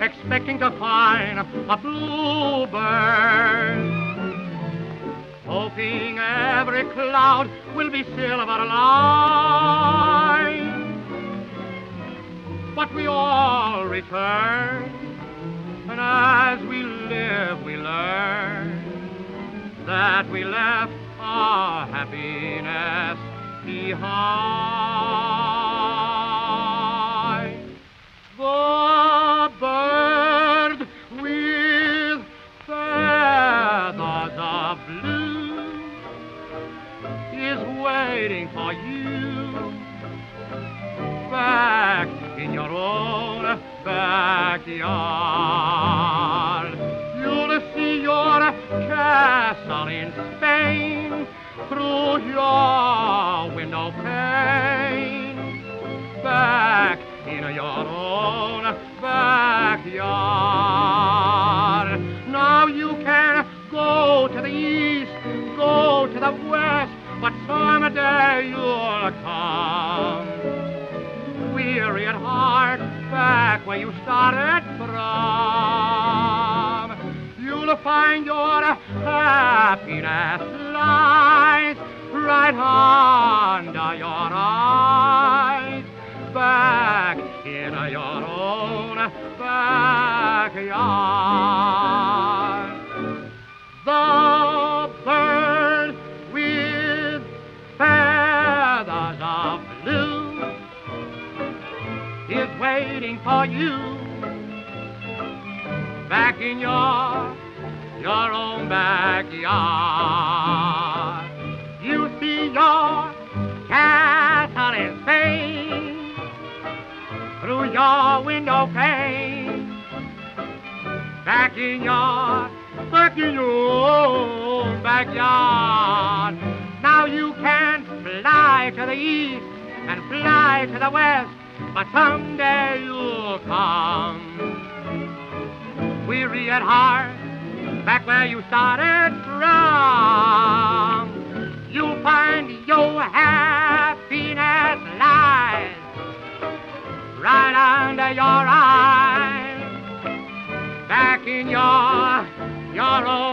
expecting to find a bluebird. Hoping every cloud will be silver line. But we all return, and as we live, we learn that we left our happiness behind. Is waiting for you back in your own backyard. You'll see your castle in Spain through your window pane. Back in your own backyard. Now you can go to the east, go to the west, but someday you'll come. Weary at heart, back where you started from. You'll find your happiness lies right under your eyes, back in your own backyard. Waiting for you back in your your own backyard. You see your castle in Spain through your window pane. Back in your back in your own backyard. Now you can fly to the east and fly to the west, but someday you'll come. Weary at heart, back where you started from, you'll find your happiness lies right under your eyes, back in your your own.